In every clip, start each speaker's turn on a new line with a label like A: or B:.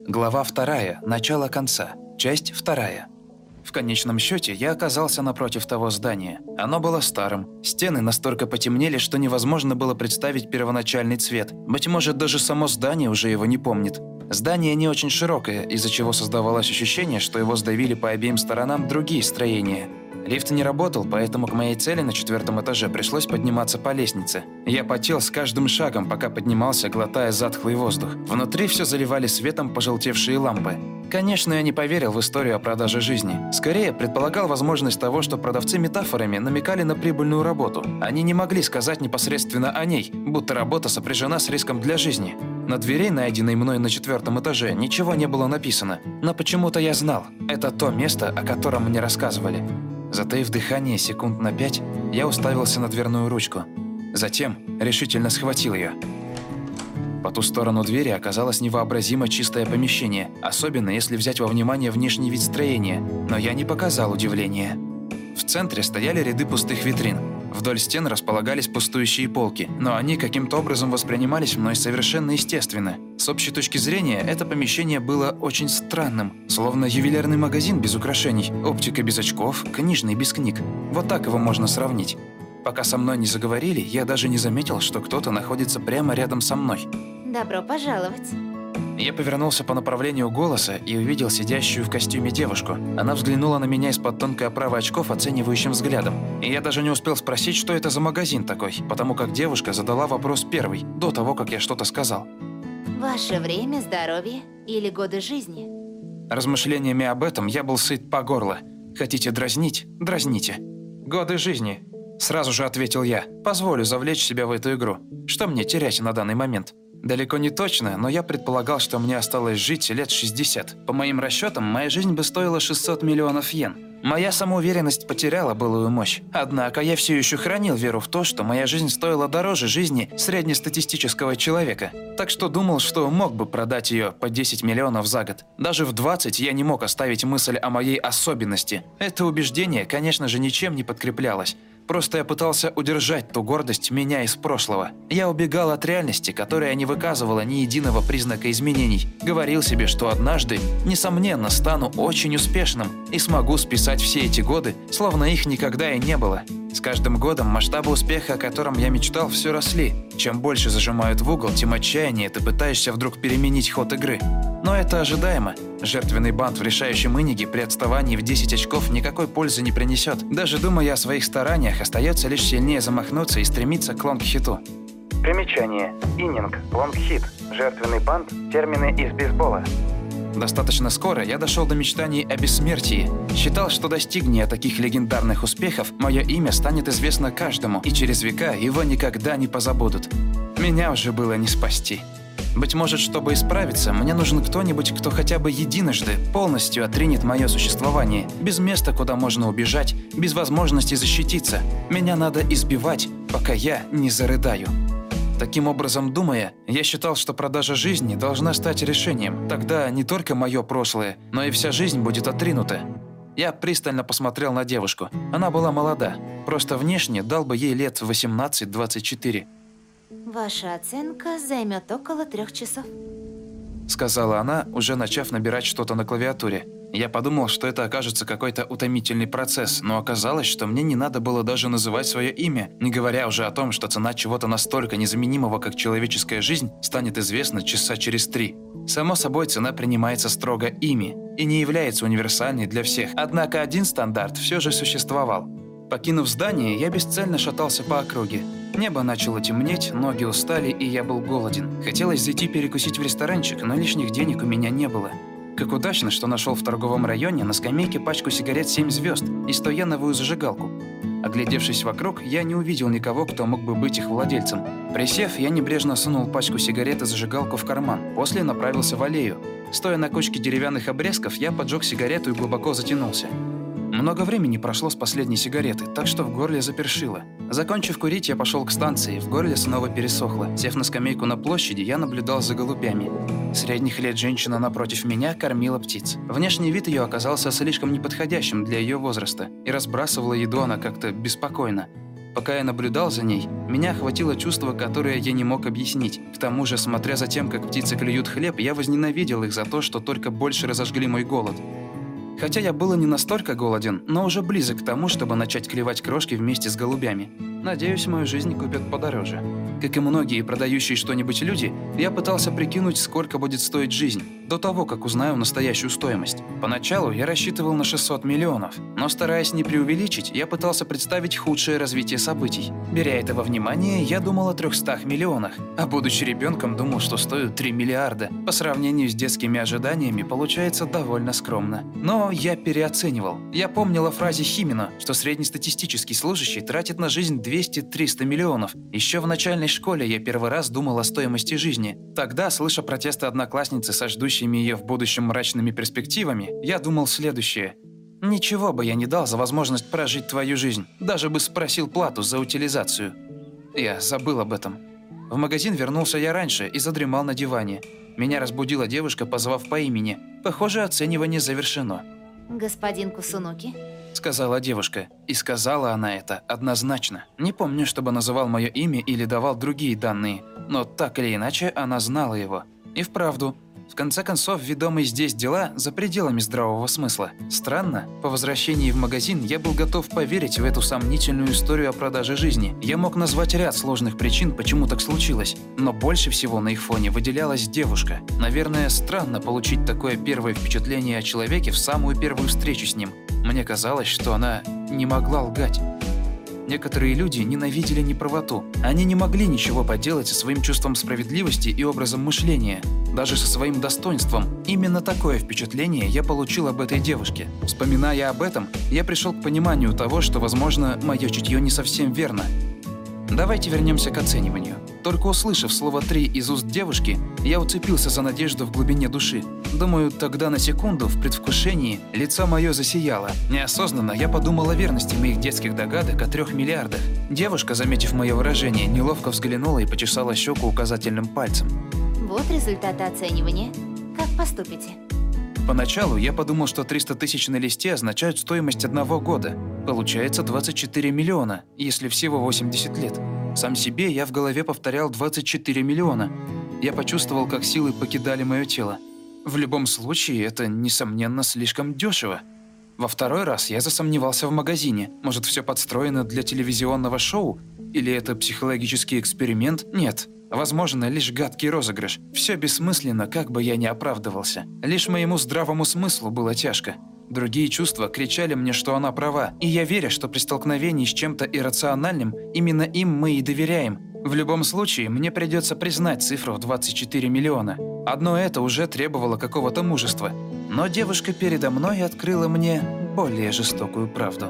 A: Глава вторая. Начало конца. Часть вторая. В конечном счете я оказался напротив того здания. Оно было старым. Стены настолько потемнели, что невозможно было представить первоначальный цвет. Быть может, даже само здание уже его не помнит. Здание не очень широкое, из-за чего создавалось ощущение, что его сдавили по обеим сторонам другие строения. Лифт не работал, поэтому к моей цели на четвертом этаже пришлось подниматься по лестнице. Я потел с каждым шагом, пока поднимался, глотая затхлый воздух. Внутри все заливали светом пожелтевшие лампы. Конечно, я не поверил в историю о продаже жизни. Скорее, предполагал возможность того, что продавцы метафорами намекали на прибыльную работу. Они не могли сказать непосредственно о ней, будто работа сопряжена с риском для жизни. На двери, найденной мной на четвертом этаже, ничего не было написано. Но почему-то я знал, это то место, о котором мне рассказывали. Затаив дыхание секунд на пять, я уставился на дверную ручку. Затем решительно схватил ее. По ту сторону двери оказалось невообразимо чистое помещение, особенно если взять во внимание внешний вид строения, но я не показал удивления. В центре стояли ряды пустых витрин. Вдоль стен располагались пустующие полки, но они каким-то образом воспринимались мной совершенно естественно. С общей точки зрения, это помещение было очень странным, словно ювелирный магазин без украшений, оптика без очков, книжный без книг. Вот так его можно сравнить. Пока со мной не заговорили, я даже не заметил, что кто-то находится прямо рядом со мной.
B: Добро пожаловать.
A: Я повернулся по направлению голоса и увидел сидящую в костюме девушку. Она взглянула на меня из-под тонкой оправы очков оценивающим взглядом. И я даже не успел спросить, что это за магазин такой, потому как девушка задала вопрос первый, до того, как я что-то сказал.
B: Ваше время, здоровье или годы жизни?
A: Размышлениями об этом я был сыт по горло. Хотите дразнить? Дразните. Годы жизни. Сразу же ответил я. Позволю завлечь себя в эту игру. Что мне терять на данный момент? Далеко не точно, но я предполагал, что мне осталось жить лет 60. По моим расчетам, моя жизнь бы стоила 600 миллионов йен. Моя самоуверенность потеряла былую мощь. Однако я все еще хранил веру в то, что моя жизнь стоила дороже жизни среднестатистического человека. Так что думал, что мог бы продать ее по 10 миллионов за год. Даже в 20 я не мог оставить мысль о моей особенности. Это убеждение, конечно же, ничем не подкреплялось. Просто я пытался удержать ту гордость меня из прошлого. Я убегал от реальности, которая не выказывала ни единого признака изменений. Говорил себе, что однажды, несомненно, стану очень успешным и смогу списать все эти годы, словно их никогда и не было. С каждым годом масштабы успеха, о котором я мечтал, все росли. Чем больше зажимают в угол, тем отчаяннее ты пытаешься вдруг переменить ход игры. Но это ожидаемо. Жертвенный бант в решающем иниге при отставании в 10 очков никакой пользы не принесет. Даже думая о своих стараниях, остается лишь сильнее замахнуться и стремиться к лонг-хиту.
C: Примечание. Иннинг, лонг-хит, жертвенный бант, термины из бейсбола.
A: Достаточно скоро я дошел до мечтаний о бессмертии. Считал, что достигни таких легендарных успехов, мое имя станет известно каждому, и через века его никогда не позабудут. Меня уже было не спасти. Быть может, чтобы исправиться, мне нужен кто-нибудь, кто хотя бы единожды полностью отринет мое существование, без места, куда можно убежать, без возможности защититься. Меня надо избивать, пока я не зарыдаю. Таким образом, думая, я считал, что продажа жизни должна стать решением. Тогда не только мое прошлое, но и вся жизнь будет отринута. Я пристально посмотрел на девушку. Она была молода. Просто внешне дал бы ей лет 18-24.
B: Ваша оценка займет около трех часов.
A: Сказала она, уже начав набирать что-то на клавиатуре. Я подумал, что это окажется какой-то утомительный процесс, но оказалось, что мне не надо было даже называть свое имя, не говоря уже о том, что цена чего-то настолько незаменимого, как человеческая жизнь, станет известна часа через три. Само собой, цена принимается строго ими и не является универсальной для всех. Однако один стандарт все же существовал. Покинув здание, я бесцельно шатался по округе. Небо начало темнеть, ноги устали, и я был голоден. Хотелось зайти перекусить в ресторанчик, но лишних денег у меня не было. Как удачно, что нашел в торговом районе на скамейке пачку сигарет 7 звезд и 100 зажигалку. Оглядевшись вокруг, я не увидел никого, кто мог бы быть их владельцем. Присев, я небрежно сунул пачку сигарет и зажигалку в карман, после направился в аллею. Стоя на кучке деревянных обрезков, я поджег сигарету и глубоко затянулся. Много времени прошло с последней сигареты, так что в горле запершило. Закончив курить, я пошел к станции, в горле снова пересохло. Сев на скамейку на площади, я наблюдал за голубями. Средних лет женщина напротив меня кормила птиц. Внешний вид ее оказался слишком неподходящим для ее возраста, и разбрасывала еду она как-то беспокойно. Пока я наблюдал за ней, меня охватило чувство, которое я не мог объяснить. К тому же, смотря за тем, как птицы клюют хлеб, я возненавидел их за то, что только больше разожгли мой голод. Хотя я был не настолько голоден, но уже близок к тому, чтобы начать клевать крошки вместе с голубями. Надеюсь, мою жизнь купят подороже. Как и многие продающие что-нибудь люди, я пытался прикинуть, сколько будет стоить жизнь, до того, как узнаю настоящую стоимость. Поначалу я рассчитывал на 600 миллионов, но стараясь не преувеличить, я пытался представить худшее развитие событий. Беря это во внимание, я думал о 300 миллионах, а будучи ребенком, думал, что стою 3 миллиарда. По сравнению с детскими ожиданиями, получается довольно скромно. Но я переоценивал. Я помнил о фразе Химина, что среднестатистический служащий тратит на жизнь 200-300 миллионов. Еще в начальной школе я первый раз думал о стоимости жизни. Тогда, слыша протесты одноклассницы со ждущими ее в будущем мрачными перспективами, я думал следующее. Ничего бы я не дал за возможность прожить твою жизнь, даже бы спросил плату за утилизацию. Я забыл об этом. В магазин вернулся я раньше и задремал на диване. Меня разбудила девушка, позвав по имени. Похоже, оценивание завершено.
B: Господин Кусунуки?
A: Сказала девушка. И сказала она это однозначно. Не помню, чтобы называл мое имя или давал другие данные, но так или иначе она знала его. И вправду, в конце концов, ведомые здесь дела за пределами здравого смысла. Странно, по возвращении в магазин я был готов поверить в эту сомнительную историю о продаже жизни. Я мог назвать ряд сложных причин, почему так случилось, но больше всего на их фоне выделялась девушка. Наверное, странно получить такое первое впечатление о человеке в самую первую встречу с ним. Мне казалось, что она не могла лгать. Некоторые люди ненавидели неправоту. Они не могли ничего поделать со своим чувством справедливости и образом мышления, даже со своим достоинством. Именно такое впечатление я получил об этой девушке. Вспоминая об этом, я пришел к пониманию того, что, возможно, мое чутье не совсем верно. Давайте вернемся к оцениванию. Только услышав слово «три» из уст девушки, я уцепился за надежду в глубине души. Думаю, тогда на секунду, в предвкушении, лицо мое засияло. Неосознанно я подумал о верности моих детских догадок о трех миллиардах. Девушка, заметив мое выражение, неловко взглянула и почесала щеку указательным пальцем.
B: Вот результаты оценивания. Как поступите?
A: Поначалу я подумал, что 300 тысяч на листе означают стоимость одного года. Получается 24 миллиона, если всего 80 лет. Сам себе я в голове повторял 24 миллиона. Я почувствовал, как силы покидали мое тело. В любом случае, это, несомненно, слишком дешево. Во второй раз я засомневался в магазине. Может, все подстроено для телевизионного шоу? Или это психологический эксперимент? Нет. Возможно, лишь гадкий розыгрыш. Все бессмысленно, как бы я ни оправдывался. Лишь моему здравому смыслу было тяжко. Другие чувства кричали мне, что она права, и я верю, что при столкновении с чем-то иррациональным именно им мы и доверяем. В любом случае, мне придется признать цифру в 24 миллиона. Одно это уже требовало какого-то мужества. Но девушка передо мной открыла мне более жестокую правду.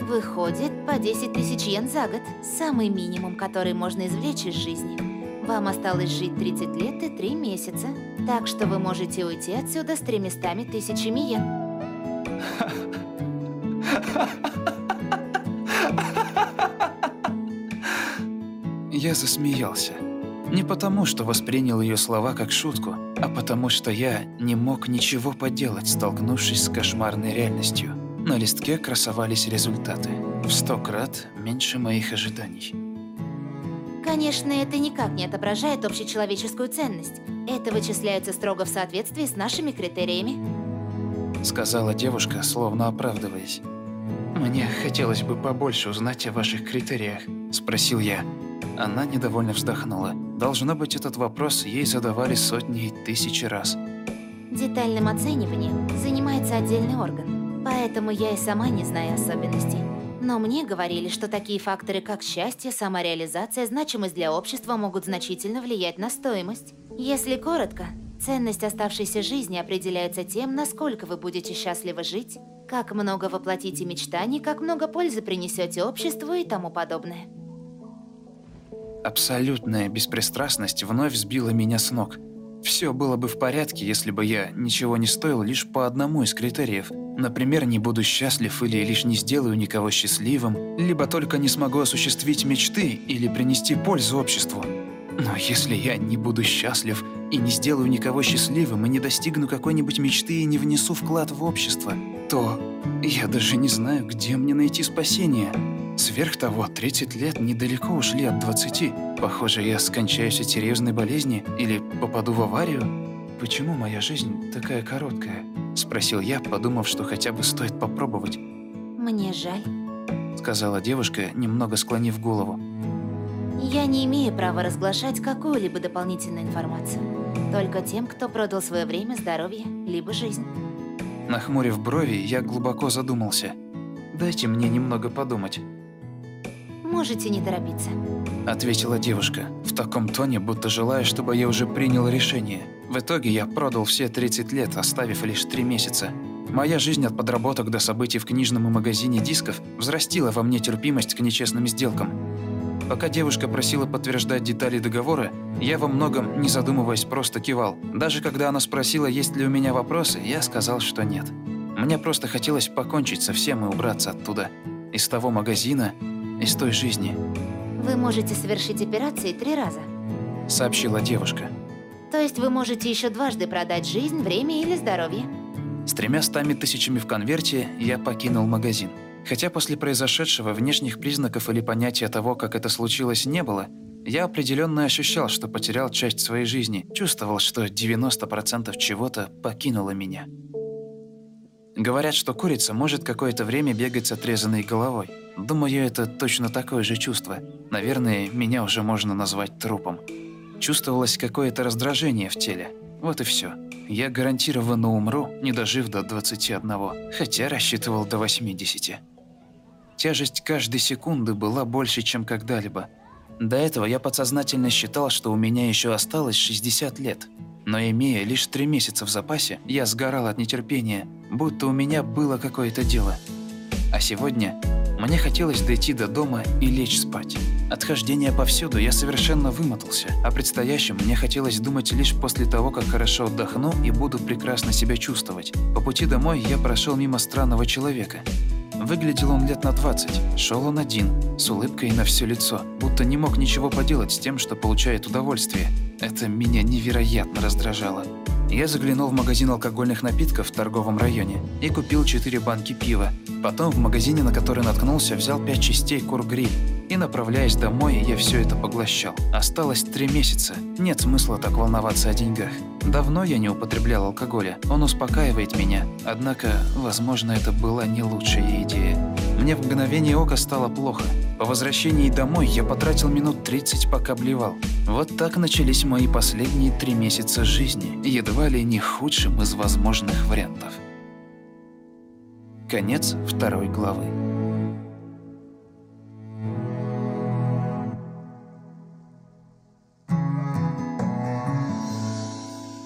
B: Выходит, по 10 тысяч йен за год. Самый минимум, который можно извлечь из жизни. Вам осталось жить 30 лет и 3 месяца. Так что вы можете уйти отсюда с 300 тысячами йен.
A: Я засмеялся. Не потому, что воспринял ее слова как шутку, а потому, что я не мог ничего поделать, столкнувшись с кошмарной реальностью. На листке красовались результаты. В сто крат меньше моих ожиданий.
B: Конечно, это никак не отображает общечеловеческую ценность. Это вычисляется строго в соответствии с нашими критериями.
A: Сказала девушка, словно оправдываясь. «Мне хотелось бы побольше узнать о ваших критериях», – спросил я. Она недовольно вздохнула. Должно быть, этот вопрос ей задавали сотни и тысячи раз.
B: Детальным оцениванием занимается отдельный орган, поэтому я и сама не знаю особенностей. Но мне говорили, что такие факторы, как счастье, самореализация, значимость для общества могут значительно влиять на стоимость. Если коротко, ценность оставшейся жизни определяется тем, насколько вы будете счастливы жить, как много воплотите мечтаний, как много пользы принесете обществу и тому подобное.
A: Абсолютная беспристрастность вновь сбила меня с ног. Все было бы в порядке, если бы я ничего не стоил лишь по одному из критериев. Например, не буду счастлив или лишь не сделаю никого счастливым, либо только не смогу осуществить мечты или принести пользу обществу. Но если я не буду счастлив и не сделаю никого счастливым, и не достигну какой-нибудь мечты и не внесу вклад в общество, то я даже не знаю, где мне найти спасение. Сверх того, 30 лет недалеко ушли от 20. Похоже, я скончаюсь от серьезной болезни или попаду в аварию. Почему моя жизнь такая короткая? Спросил я, подумав, что хотя бы стоит попробовать.
B: Мне жаль.
A: Сказала девушка, немного склонив голову.
B: Я не имею права разглашать какую-либо дополнительную информацию. Только тем, кто продал свое время, здоровье, либо жизнь.
A: Нахмурив брови, я глубоко задумался. «Дайте мне немного подумать»,
B: Можете не торопиться.
A: — ответила девушка, в таком тоне, будто желая, чтобы я уже принял решение. В итоге я продал все 30 лет, оставив лишь 3 месяца. Моя жизнь от подработок до событий в книжном и магазине дисков взрастила во мне терпимость к нечестным сделкам. Пока девушка просила подтверждать детали договора, я во многом, не задумываясь, просто кивал. Даже когда она спросила, есть ли у меня вопросы, я сказал, что нет. Мне просто хотелось покончить со всем и убраться оттуда. Из того магазина, из той жизни,
B: Вы можете совершить операции три раза.
A: сообщила девушка.
B: То есть вы можете еще дважды продать жизнь, время или здоровье.
A: С тремя стами тысячами в конверте я покинул магазин. Хотя после произошедшего внешних признаков или понятия того, как это случилось, не было, я определенно ощущал, что потерял часть своей жизни, чувствовал, что 90% чего-то покинуло меня. Говорят, что курица может какое-то время бегать с отрезанной головой. Думаю, это точно такое же чувство. Наверное, меня уже можно назвать трупом. Чувствовалось какое-то раздражение в теле. Вот и все. Я гарантированно умру, не дожив до 21, хотя рассчитывал до 80. Тяжесть каждой секунды была больше, чем когда-либо. До этого я подсознательно считал, что у меня еще осталось 60 лет. Но имея лишь три месяца в запасе, я сгорал от нетерпения, будто у меня было какое-то дело. А сегодня мне хотелось дойти до дома и лечь спать. От хождения повсюду я совершенно вымотался, а предстоящем мне хотелось думать лишь после того, как хорошо отдохну и буду прекрасно себя чувствовать. По пути домой я прошел мимо странного человека. Выглядел он лет на 20, шел он один, с улыбкой на все лицо, будто не мог ничего поделать с тем, что получает удовольствие. Это меня невероятно раздражало. Я заглянул в магазин алкогольных напитков в торговом районе и купил 4 банки пива. Потом в магазине, на который наткнулся, взял 5 частей кургриль. И направляясь домой, я все это поглощал. Осталось 3 месяца. Нет смысла так волноваться о деньгах. Давно я не употреблял алкоголя. Он успокаивает меня. Однако, возможно, это была не лучшая идея. Мне в мгновение ока стало плохо. По возвращении домой я потратил минут 30, пока блевал. Вот так начались мои последние три месяца жизни, едва ли не худшим из возможных вариантов. Конец второй главы.